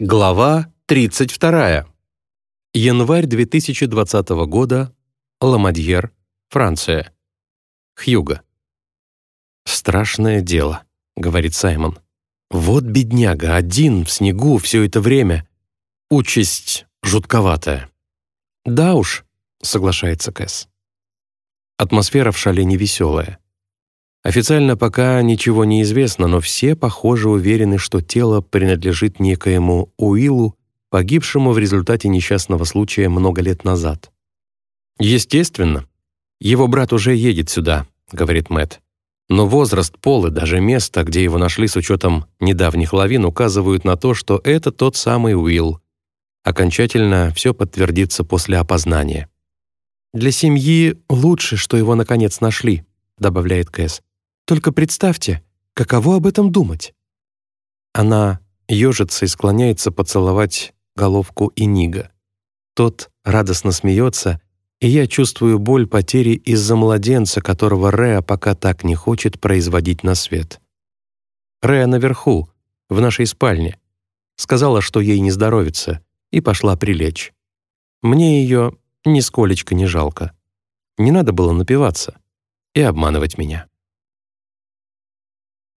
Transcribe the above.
Глава 32. Январь 2020 года. Ламадьер, Франция. Хьюго. «Страшное дело», — говорит Саймон. «Вот бедняга, один в снегу все это время. Участь жутковатая». «Да уж», — соглашается Кэс. Атмосфера в шале невеселая. Официально пока ничего не известно, но все, похоже, уверены, что тело принадлежит некоему Уиллу, погибшему в результате несчастного случая много лет назад. «Естественно. Его брат уже едет сюда», — говорит Мэтт. Но возраст, пол и даже место, где его нашли с учетом недавних лавин, указывают на то, что это тот самый Уилл. Окончательно все подтвердится после опознания. «Для семьи лучше, что его наконец нашли», — добавляет Кэс. Только представьте, каково об этом думать?» Она ежится и склоняется поцеловать головку Инига. Тот радостно смеется, и я чувствую боль потери из-за младенца, которого Реа пока так не хочет производить на свет. Реа наверху, в нашей спальне. Сказала, что ей не здоровится, и пошла прилечь. Мне ее нисколечко не жалко. Не надо было напиваться и обманывать меня.